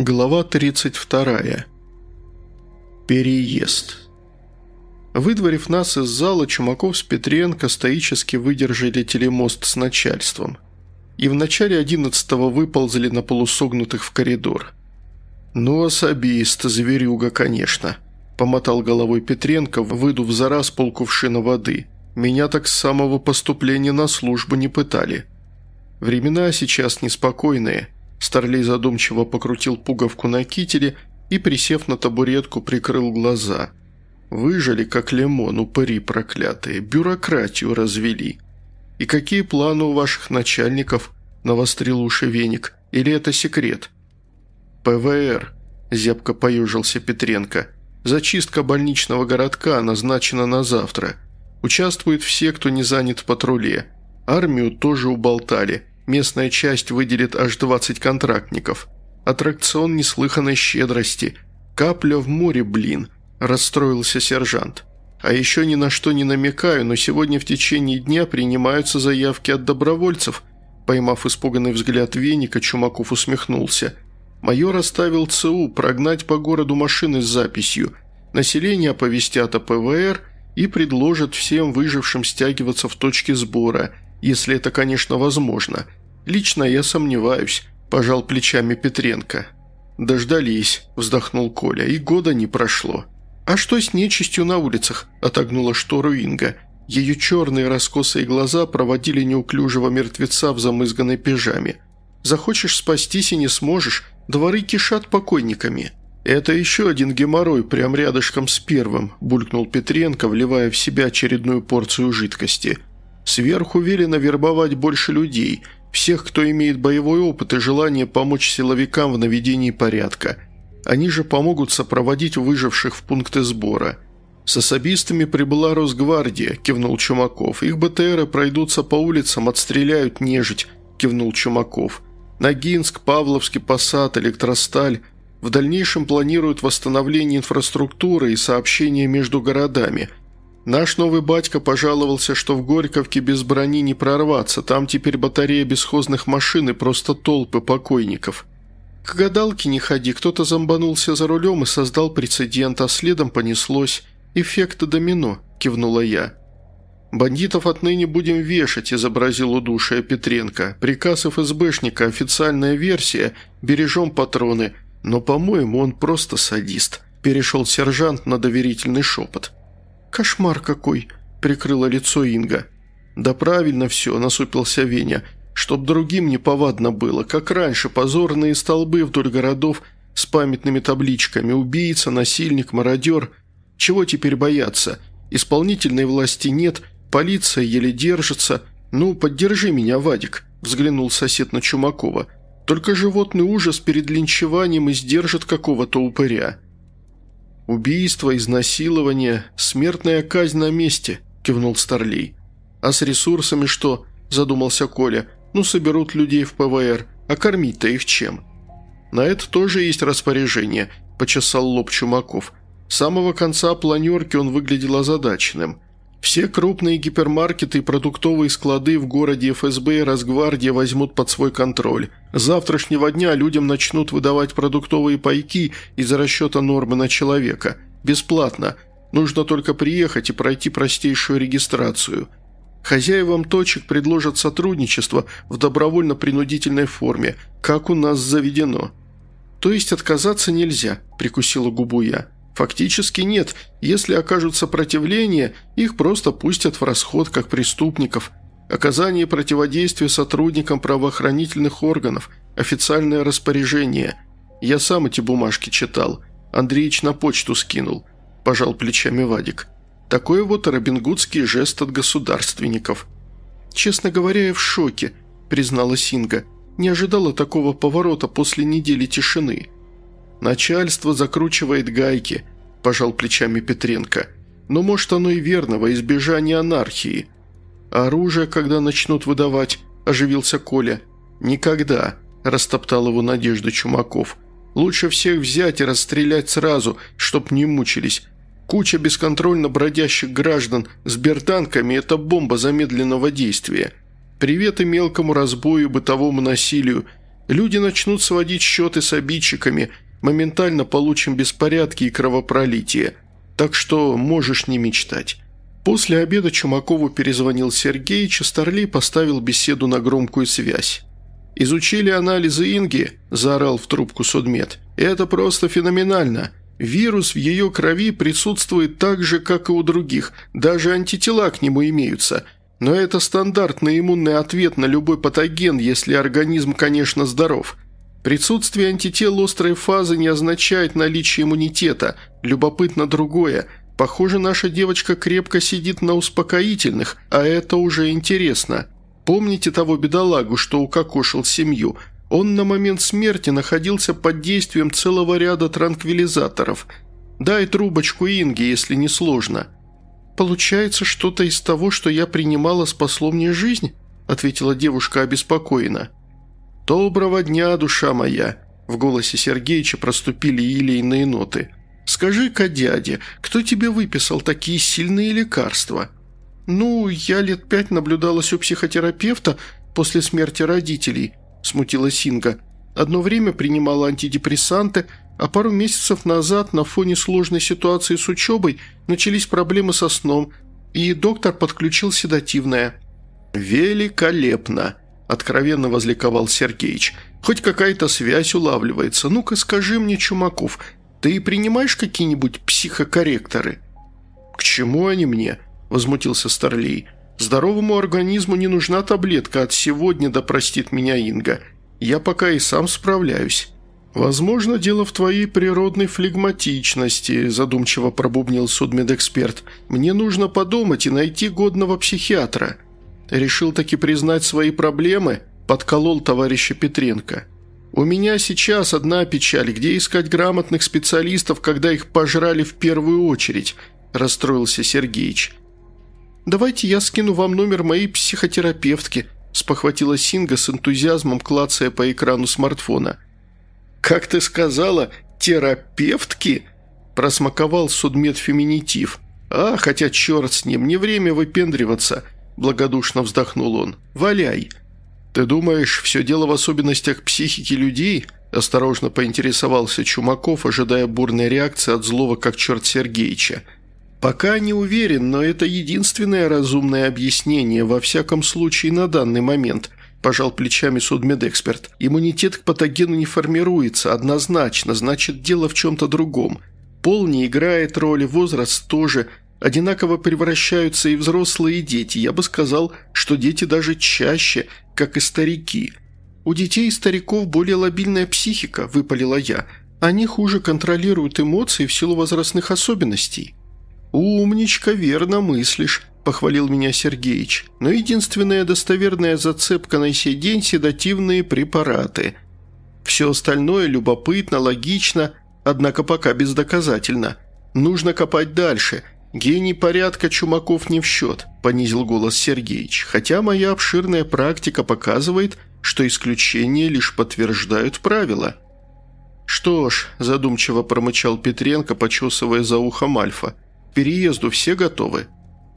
Глава 32. Переезд. Выдворив нас из зала, Чумаков с Петренко стоически выдержали телемост с начальством. И в начале одиннадцатого выползли на полусогнутых в коридор. «Ну, особист, зверюга, конечно», – помотал головой Петренко, выдув за раз полкувшина воды. «Меня так с самого поступления на службу не пытали. Времена сейчас неспокойные». Старлей задумчиво покрутил пуговку на кителе и, присев на табуретку, прикрыл глаза. «Выжили, как лимон, упыри проклятые, бюрократию развели. И какие планы у ваших начальников?» – навострил уши веник. «Или это секрет?» «ПВР», – зябко поюжился Петренко. «Зачистка больничного городка назначена на завтра. Участвуют все, кто не занят в патруле. Армию тоже уболтали. Местная часть выделит аж 20 контрактников. Аттракцион неслыханной щедрости. Капля в море, блин», – расстроился сержант. «А еще ни на что не намекаю, но сегодня в течение дня принимаются заявки от добровольцев». Поймав испуганный взгляд веника, Чумаков усмехнулся. «Майор оставил ЦУ прогнать по городу машины с записью. Население оповестят о ПВР и предложат всем выжившим стягиваться в точке сбора, если это, конечно, возможно». «Лично я сомневаюсь», – пожал плечами Петренко. «Дождались», – вздохнул Коля, – «и года не прошло». «А что с нечистью на улицах?» – отогнула штору Инга. Ее черные раскосые глаза проводили неуклюжего мертвеца в замызганной пижаме. «Захочешь спастись и не сможешь, дворы кишат покойниками». «Это еще один геморрой, прям рядышком с первым», – булькнул Петренко, вливая в себя очередную порцию жидкости. «Сверху велено вербовать больше людей – всех, кто имеет боевой опыт и желание помочь силовикам в наведении порядка. Они же помогут сопроводить выживших в пункты сбора. С особистами прибыла Росгвардия, кивнул Чумаков. Их БТРы пройдутся по улицам, отстреляют нежить, кивнул Чумаков. Ногинск, Павловский, Посад, Электросталь. В дальнейшем планируют восстановление инфраструктуры и сообщения между городами – Наш новый батька пожаловался, что в Горьковке без брони не прорваться, там теперь батарея бесхозных машин и просто толпы покойников. К гадалке не ходи, кто-то зомбанулся за рулем и создал прецедент, а следом понеслось. Эффект домино, кивнула я. «Бандитов отныне будем вешать», – изобразил удушие Петренко. «Приказ ФСБшника, официальная версия, бережем патроны. Но, по-моему, он просто садист», – перешел сержант на доверительный шепот. «Кошмар какой!» – прикрыла лицо Инга. «Да правильно все», – насупился Веня. «Чтоб другим не повадно было, как раньше, позорные столбы вдоль городов с памятными табличками «Убийца», «Насильник», «Мародер». Чего теперь бояться? Исполнительной власти нет, полиция еле держится. Ну, поддержи меня, Вадик», – взглянул сосед на Чумакова. «Только животный ужас перед линчеванием и сдержит какого-то упыря». «Убийство, изнасилование, смертная казнь на месте», – кивнул Старлей. «А с ресурсами что?» – задумался Коля. «Ну, соберут людей в ПВР, а кормить-то их чем?» «На это тоже есть распоряжение», – почесал лоб Чумаков. С самого конца планерки он выглядел озадаченным. Все крупные гипермаркеты и продуктовые склады в городе ФСБ и Росгвардия возьмут под свой контроль. С завтрашнего дня людям начнут выдавать продуктовые пайки из-за расчета нормы на человека. Бесплатно. Нужно только приехать и пройти простейшую регистрацию. Хозяевам точек предложат сотрудничество в добровольно-принудительной форме, как у нас заведено. То есть отказаться нельзя, прикусила губу я. Фактически нет. Если окажут сопротивление, их просто пустят в расход как преступников. Оказание противодействия сотрудникам правоохранительных органов. Официальное распоряжение. Я сам эти бумажки читал. Андреич на почту скинул. Пожал плечами Вадик. Такой вот робингудский жест от государственников. «Честно говоря, я в шоке», – признала Синга. «Не ожидала такого поворота после недели тишины». «Начальство закручивает гайки», – пожал плечами Петренко. «Но может оно и верно, во избежание анархии». «А оружие, когда начнут выдавать?» – оживился Коля. «Никогда», – растоптал его Надежда Чумаков. «Лучше всех взять и расстрелять сразу, чтоб не мучились. Куча бесконтрольно бродящих граждан с бертанками – это бомба замедленного действия. Привет и мелкому разбою, бытовому насилию. Люди начнут сводить счеты с обидчиками, моментально получим беспорядки и кровопролитие. Так что можешь не мечтать». После обеда Чумакову перезвонил Сергей, и Старлей поставил беседу на громкую связь. «Изучили анализы Инги?» – заорал в трубку судмед. «Это просто феноменально. Вирус в ее крови присутствует так же, как и у других, даже антитела к нему имеются. Но это стандартный иммунный ответ на любой патоген, если организм, конечно, здоров. Присутствие антител острой фазы не означает наличие иммунитета. Любопытно другое. Похоже, наша девочка крепко сидит на успокоительных, а это уже интересно. Помните того бедолагу, что укокошил семью? Он на момент смерти находился под действием целого ряда транквилизаторов. Дай трубочку Инги, если не сложно». «Получается, что-то из того, что я принимала, спасло мне жизнь?» – ответила девушка обеспокоенно. «Доброго дня, душа моя!» – в голосе Сергеича проступили илейные ноты. «Скажи-ка, дяде, кто тебе выписал такие сильные лекарства?» «Ну, я лет пять наблюдалась у психотерапевта после смерти родителей», – смутилась Инга. «Одно время принимала антидепрессанты, а пару месяцев назад на фоне сложной ситуации с учебой начались проблемы со сном, и доктор подключил седативное». «Великолепно!» – откровенно возликовал Сергеич. «Хоть какая-то связь улавливается. Ну-ка скажи мне, Чумаков, ты принимаешь какие-нибудь психокорректоры?» «К чему они мне?» – возмутился Старлей. «Здоровому организму не нужна таблетка от сегодня, да простит меня Инга. Я пока и сам справляюсь». «Возможно, дело в твоей природной флегматичности», – задумчиво пробубнил судмедэксперт. «Мне нужно подумать и найти годного психиатра». «Решил таки признать свои проблемы?» – подколол товарища Петренко. «У меня сейчас одна печаль. Где искать грамотных специалистов, когда их пожрали в первую очередь?» – расстроился Сергеич. «Давайте я скину вам номер моей психотерапевтки», – спохватила Синга с энтузиазмом, клацая по экрану смартфона – «Как ты сказала, терапевтки?» – просмаковал судмедфеминитив. «А, хотя черт с ним, не время выпендриваться», – благодушно вздохнул он. «Валяй». «Ты думаешь, все дело в особенностях психики людей?» – осторожно поинтересовался Чумаков, ожидая бурной реакции от злого как черт Сергеича. «Пока не уверен, но это единственное разумное объяснение, во всяком случае на данный момент», – пожал плечами судмедэксперт. «Иммунитет к патогену не формируется однозначно, значит, дело в чем-то другом. Пол не играет роли, возраст тоже. Одинаково превращаются и взрослые, и дети. Я бы сказал, что дети даже чаще, как и старики. У детей и стариков более лобильная психика», – выпалила я. «Они хуже контролируют эмоции в силу возрастных особенностей». «Умничка, верно мыслишь», похвалил меня Сергеич. «Но единственная достоверная зацепка на сей день – седативные препараты. Все остальное любопытно, логично, однако пока бездоказательно. Нужно копать дальше. Гений порядка Чумаков не в счет», – понизил голос Сергеич. «Хотя моя обширная практика показывает, что исключения лишь подтверждают правила». «Что ж», – задумчиво промычал Петренко, почесывая за ухом Альфа, – «переезду все готовы?»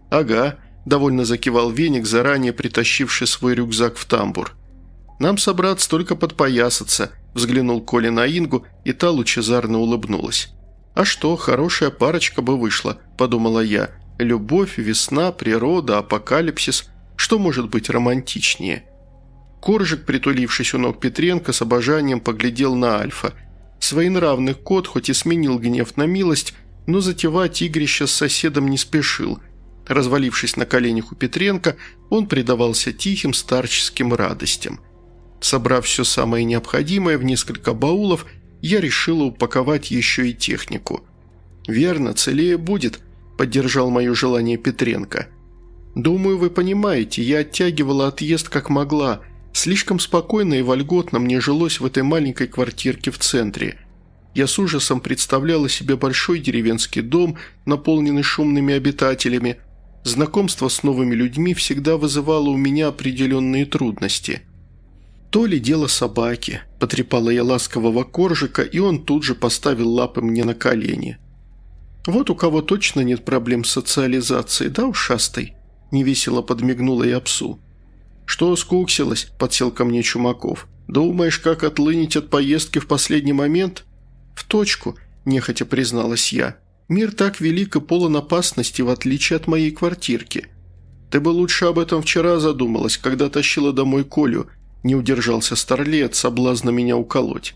«Ага», – довольно закивал веник, заранее притащивший свой рюкзак в тамбур. «Нам собраться только подпоясаться», – взглянул Коля на Ингу, и та лучезарно улыбнулась. «А что, хорошая парочка бы вышла», – подумала я. «Любовь, весна, природа, апокалипсис. Что может быть романтичнее?» Коржик, притулившись у ног Петренко, с обожанием поглядел на Альфа. Своенравный кот хоть и сменил гнев на милость, но затевать игрище с соседом не спешил – Развалившись на коленях у Петренко, он предавался тихим старческим радостям. Собрав все самое необходимое в несколько баулов, я решила упаковать еще и технику. «Верно, целее будет», – поддержал мое желание Петренко. «Думаю, вы понимаете, я оттягивала отъезд как могла. Слишком спокойно и вольготно мне жилось в этой маленькой квартирке в центре. Я с ужасом представляла себе большой деревенский дом, наполненный шумными обитателями – Знакомство с новыми людьми всегда вызывало у меня определенные трудности. То ли дело собаки, потрепала я ласкового коржика, и он тут же поставил лапы мне на колени. «Вот у кого точно нет проблем с социализацией, да, ушастый?» – невесело подмигнула я псу. «Что скуксилась?» – подсел ко мне Чумаков. Думаешь, как отлынить от поездки в последний момент?» «В точку», – нехотя призналась я. «Мир так велик и полон опасности, в отличие от моей квартирки. Ты бы лучше об этом вчера задумалась, когда тащила домой Колю», – не удержался Старлей от соблазна меня уколоть.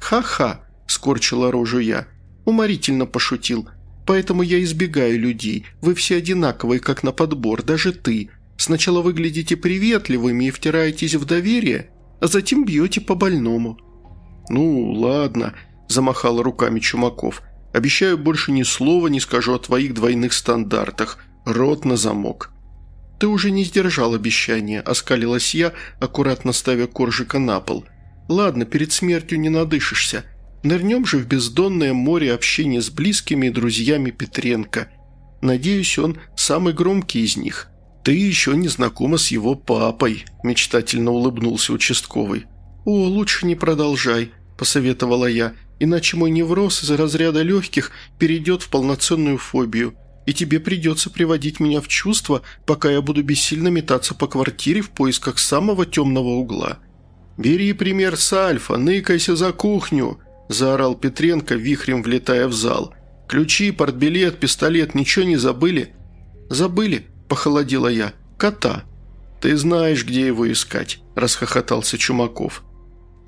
«Ха-ха», – скорчила рожу я. «Уморительно пошутил. Поэтому я избегаю людей. Вы все одинаковые, как на подбор, даже ты. Сначала выглядите приветливыми и втираетесь в доверие, а затем бьете по больному». «Ну, ладно», – замахал руками Чумаков. «Обещаю, больше ни слова не скажу о твоих двойных стандартах. Рот на замок». «Ты уже не сдержал обещания», – оскалилась я, аккуратно ставя коржика на пол. «Ладно, перед смертью не надышишься. Нырнем же в бездонное море общения с близкими и друзьями Петренко. Надеюсь, он самый громкий из них». «Ты еще не знакома с его папой», – мечтательно улыбнулся участковый. «О, лучше не продолжай», – посоветовала я, «иначе мой невроз из разряда легких перейдет в полноценную фобию, и тебе придется приводить меня в чувство, пока я буду бессильно метаться по квартире в поисках самого темного угла». «Бери пример с Альфа, ныкайся за кухню», – заорал Петренко, вихрем влетая в зал. «Ключи, портбилет, пистолет, ничего не забыли?» «Забыли», – похолодела я. «Кота». «Ты знаешь, где его искать», – расхохотался Чумаков.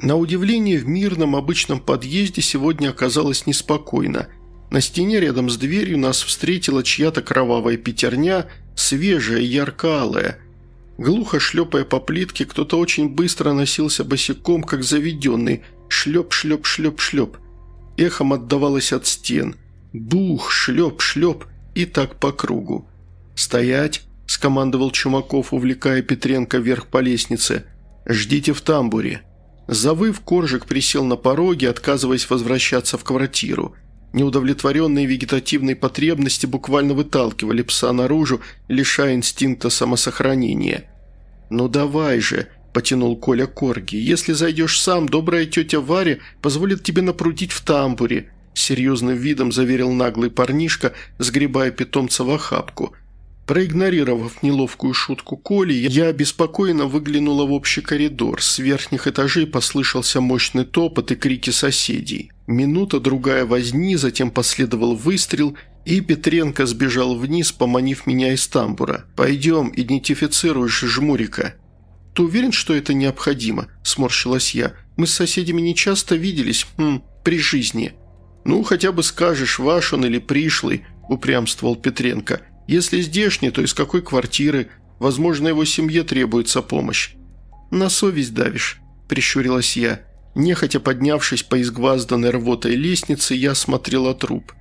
На удивление, в мирном обычном подъезде сегодня оказалось неспокойно. На стене рядом с дверью нас встретила чья-то кровавая пятерня, свежая, ярко-алая. Глухо шлепая по плитке, кто-то очень быстро носился босиком, как заведенный. Шлеп, шлеп, шлеп, шлеп. Эхом отдавалось от стен. Бух, шлеп, шлеп и так по кругу. «Стоять!» – скомандовал Чумаков, увлекая Петренко вверх по лестнице. «Ждите в тамбуре». Завыв, Коржик присел на пороге, отказываясь возвращаться в квартиру. Неудовлетворенные вегетативные потребности буквально выталкивали пса наружу, лишая инстинкта самосохранения. «Ну давай же», – потянул Коля Корги, – «если зайдешь сам, добрая тетя Варя позволит тебе напрудить в тамбуре», – серьезным видом заверил наглый парнишка, сгребая питомца в охапку – Проигнорировав неловкую шутку Коли, я обеспокоенно выглянула в общий коридор. С верхних этажей послышался мощный топот и крики соседей. Минута, другая возни, затем последовал выстрел, и Петренко сбежал вниз, поманив меня из тамбура. «Пойдем, идентифицируешь жмурика». «Ты уверен, что это необходимо?» – сморщилась я. «Мы с соседями не часто виделись, хм, при жизни». «Ну, хотя бы скажешь, ваш он или пришлый», – упрямствовал Петренко – если здешний, то из какой квартиры? Возможно, его семье требуется помощь». «На совесть давишь», – прищурилась я. Нехотя поднявшись по изгвазданной рвотой лестнице, я смотрела труп.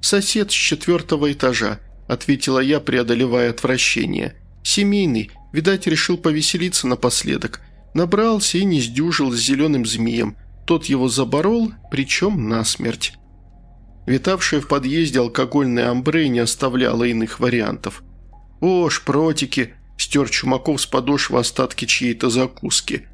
«Сосед с четвертого этажа», – ответила я, преодолевая отвращение. «Семейный, видать, решил повеселиться напоследок. Набрался и не сдюжил с зеленым змеем. Тот его заборол, причем насмерть». Витавшее в подъезде алкогольное амбре не оставляло иных вариантов. «О, шпротики!» – стер Чумаков с подошвы остатки чьей-то закуски.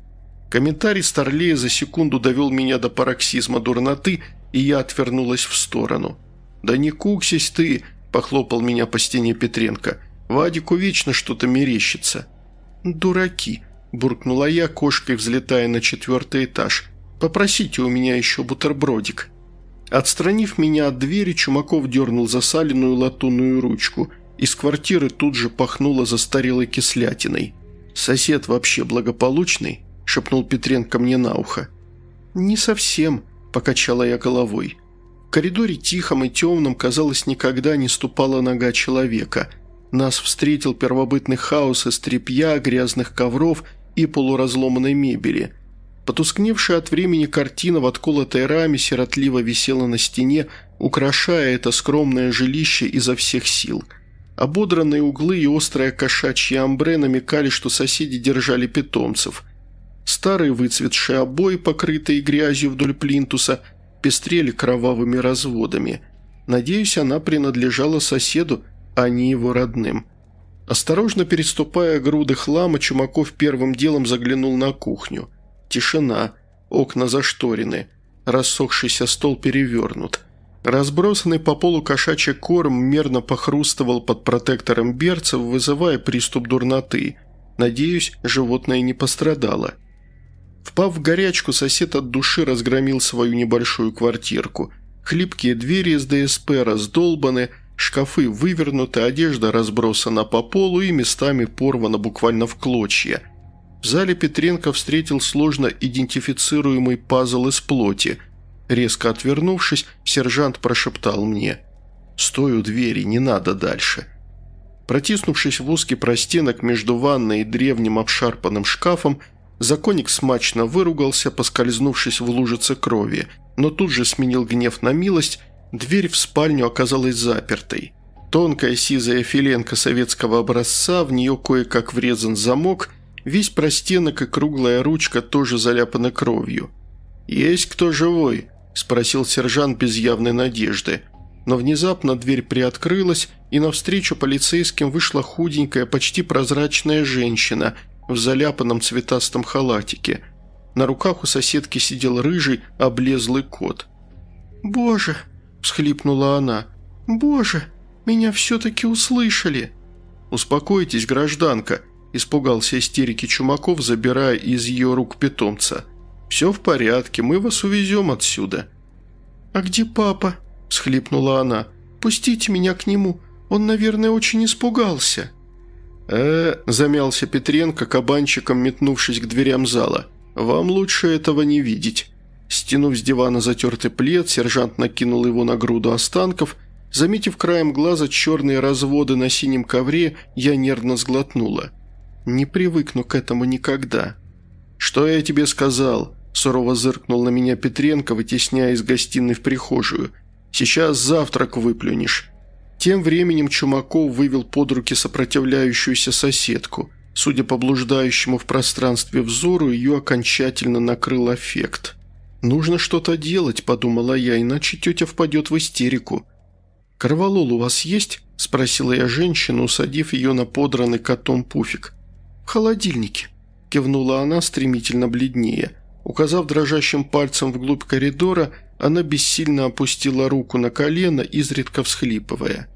Комментарий Старлея за секунду довел меня до пароксизма дурноты, и я отвернулась в сторону. «Да не куксись ты!» – похлопал меня по стене Петренко. «Вадику вечно что-то мерещится». «Дураки!» – буркнула я, кошкой взлетая на четвертый этаж. «Попросите у меня еще бутербродик». Отстранив меня от двери, Чумаков дернул засаленную латунную ручку. Из квартиры тут же пахнуло застарелой кислятиной. «Сосед вообще благополучный?» – шепнул Петренко мне на ухо. «Не совсем», – покачала я головой. В коридоре тихом и темном, казалось, никогда не ступала нога человека. Нас встретил первобытный хаос из тряпья, грязных ковров и полуразломанной мебели – Потускневшая от времени картина в отколотой раме сиротливо висела на стене, украшая это скромное жилище изо всех сил. Ободранные углы и острая кошачья амбре намекали, что соседи держали питомцев. Старые выцветшие обои, покрытые грязью вдоль плинтуса, пестрели кровавыми разводами. Надеюсь, она принадлежала соседу, а не его родным. Осторожно переступая груды хлама, Чумаков первым делом заглянул на кухню – Тишина, окна зашторены, рассохшийся стол перевернут. Разбросанный по полу кошачий корм мерно похрустывал под протектором берцев, вызывая приступ дурноты. Надеюсь, животное не пострадало. Впав в горячку, сосед от души разгромил свою небольшую квартирку. Хлипкие двери из ДСП раздолбаны, шкафы вывернуты, одежда разбросана по полу и местами порвана буквально в клочья. В зале Петренко встретил сложно идентифицируемый пазл из плоти. Резко отвернувшись, сержант прошептал мне «Стой у двери, не надо дальше». Протиснувшись в узкий простенок между ванной и древним обшарпанным шкафом, законник смачно выругался, поскользнувшись в лужице крови, но тут же сменил гнев на милость, дверь в спальню оказалась запертой. Тонкая сизая филенка советского образца, в нее кое-как врезан замок, весь простенок и круглая ручка тоже заляпаны кровью. «Есть кто живой?» – спросил сержант без явной надежды. Но внезапно дверь приоткрылась, и навстречу полицейским вышла худенькая, почти прозрачная женщина в заляпанном цветастом халатике. На руках у соседки сидел рыжий, облезлый кот. «Боже!» – всхлипнула она. «Боже! Меня все-таки услышали!» «Успокойтесь, гражданка!» – испугался истерики Чумаков, забирая из ее рук питомца. «Все в порядке, мы вас увезем отсюда». «А где папа?» – всхлипнула она. «Пустите меня к нему. Он, наверное, очень испугался». «Э, -э замялся Петренко, кабанчиком метнувшись к дверям зала. «Вам лучше этого не видеть». Стянув с дивана затертый плед, сержант накинул его на груду останков. Заметив краем глаза черные разводы на синем ковре, я нервно сглотнула. «Не привыкну к этому никогда». «Что я тебе сказал?» – сурово зыркнул на меня Петренко, вытесняя из гостиной в прихожую. «Сейчас завтрак выплюнешь». Тем временем Чумаков вывел под руки сопротивляющуюся соседку. Судя по блуждающему в пространстве взору, ее окончательно накрыл аффект. «Нужно что-то делать», – подумала я, – «иначе тетя впадет в истерику». «Корвалол у вас есть?» – спросила я женщину, усадив ее на подранный котом пуфик. «В холодильнике», – кивнула она, стремительно бледнее. Указав дрожащим пальцем вглубь коридора, она бессильно опустила руку на колено, изредка всхлипывая.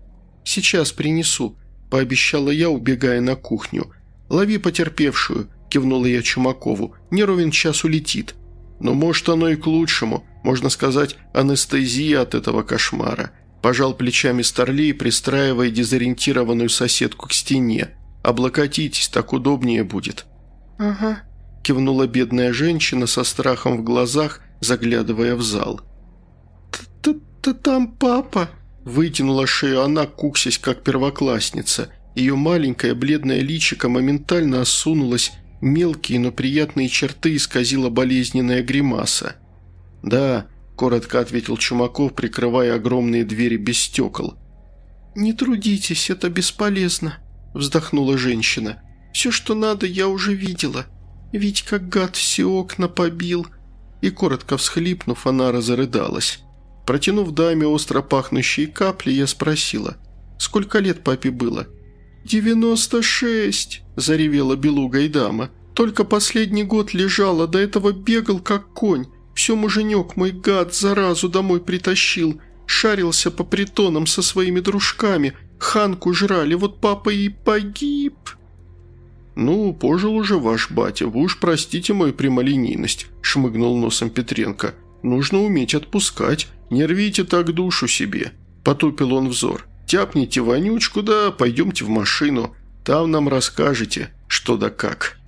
«Сейчас принесу», – пообещала я, убегая на кухню. «Лови потерпевшую», – кивнула я Чумакову. «Не ровен час улетит». «Но может оно и к лучшему. Можно сказать, анестезия от этого кошмара». Пожал плечами Старлей, пристраивая дезориентированную соседку к стене. «Облокотитесь, так удобнее будет». «Ага», – кивнула бедная женщина со страхом в глазах, заглядывая в зал. «Т-т-т там папа», – вытянула шею она, куксясь, как первоклассница. Ее маленькое бледное личико моментально осунулось, мелкие, но приятные черты исказила болезненная гримаса. «Да», – коротко ответил Чумаков, прикрывая огромные двери без стекол. «Не трудитесь, это бесполезно», – вздохнула женщина. «Все, что надо, я уже видела. Ведь как гад все окна побил». И, коротко всхлипнув, она разрыдалась. Протянув даме остро пахнущие капли, я спросила, «Сколько лет папе было?» «Девяносто шесть», – заревела белуга дама. «Только последний год лежала, до этого бегал, как конь. Все муженек мой гад заразу домой притащил. Шарился по притонам со своими дружками. Ханку жрали, вот папа и погиб». «Ну, пожил уже ваш батя, вы уж простите мою прямолинейность», – шмыгнул носом Петренко. «Нужно уметь отпускать, не рвите так душу себе», – потупил он взор. «Тяпните вонючку, да пойдемте в машину, там нам расскажете, что да как».